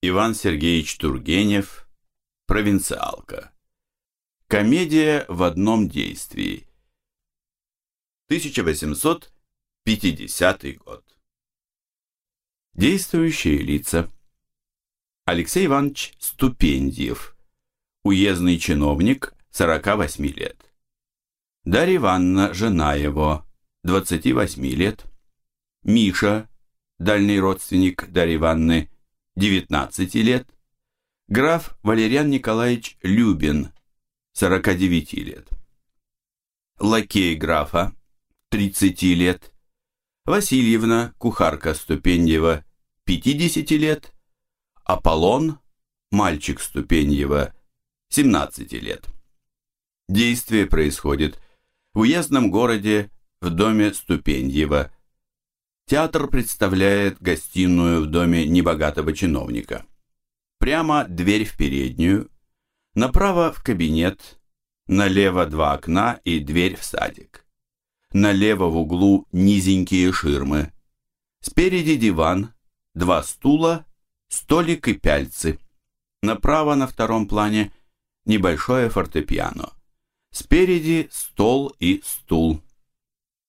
Иван Сергеевич Тургенев «Провинциалка». Комедия в одном действии. 1850 год. Действующие лица. Алексей Иванович Ступендьев, уездный чиновник, 48 лет. Дарья Ивановна, жена его, 28 лет. Миша, дальний родственник Дарьи Ивановны, 19 лет. Граф Валериан Николаевич Любин, 49 лет. Лакей графа, 30 лет. Васильевна, кухарка Ступеньева, 50 лет. Аполлон, мальчик Ступеньева, 17 лет. Действие происходит в уездном городе в доме Ступеньева. Театр представляет гостиную в доме небогатого чиновника. Прямо дверь в переднюю, направо в кабинет, налево два окна и дверь в садик. Налево в углу низенькие ширмы. Спереди диван, два стула, столик и пяльцы. Направо на втором плане небольшое фортепиано. Спереди стол и стул.